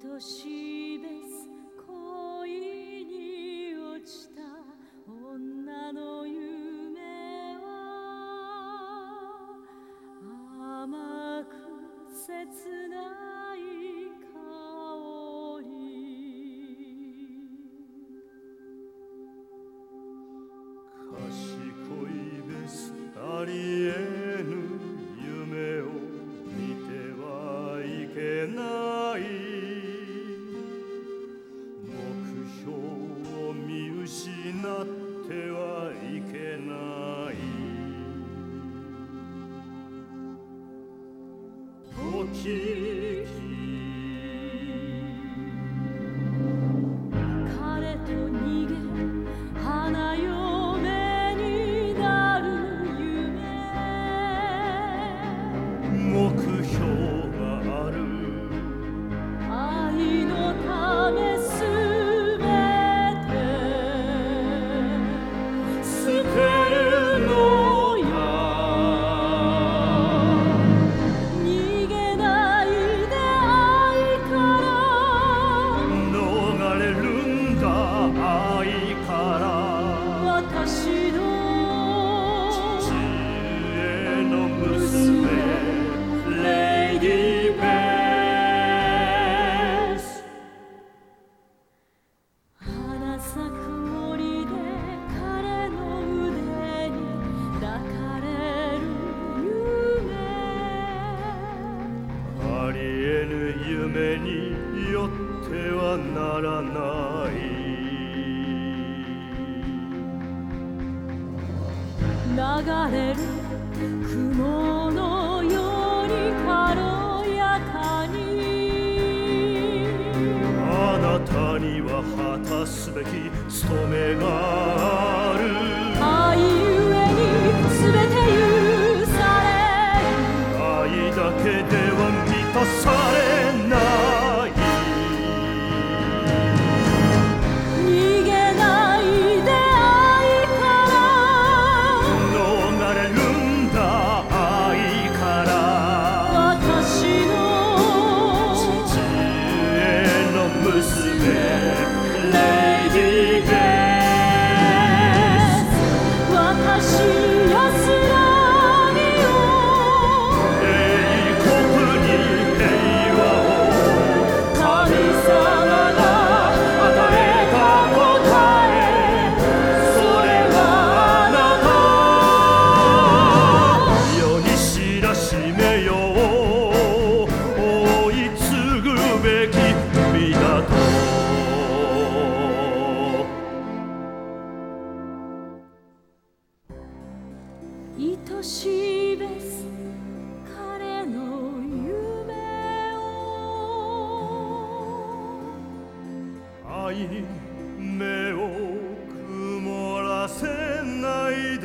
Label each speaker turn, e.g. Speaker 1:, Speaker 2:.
Speaker 1: 年別恋に落ちた女の夢は甘く切ない香り
Speaker 2: 賢い別ありてはいけない。な
Speaker 1: ら
Speaker 2: ない。
Speaker 1: 流れる雲のように軽やかに。
Speaker 2: あなたには果たすべき務めがある。
Speaker 1: 愛目を
Speaker 2: 曇らせない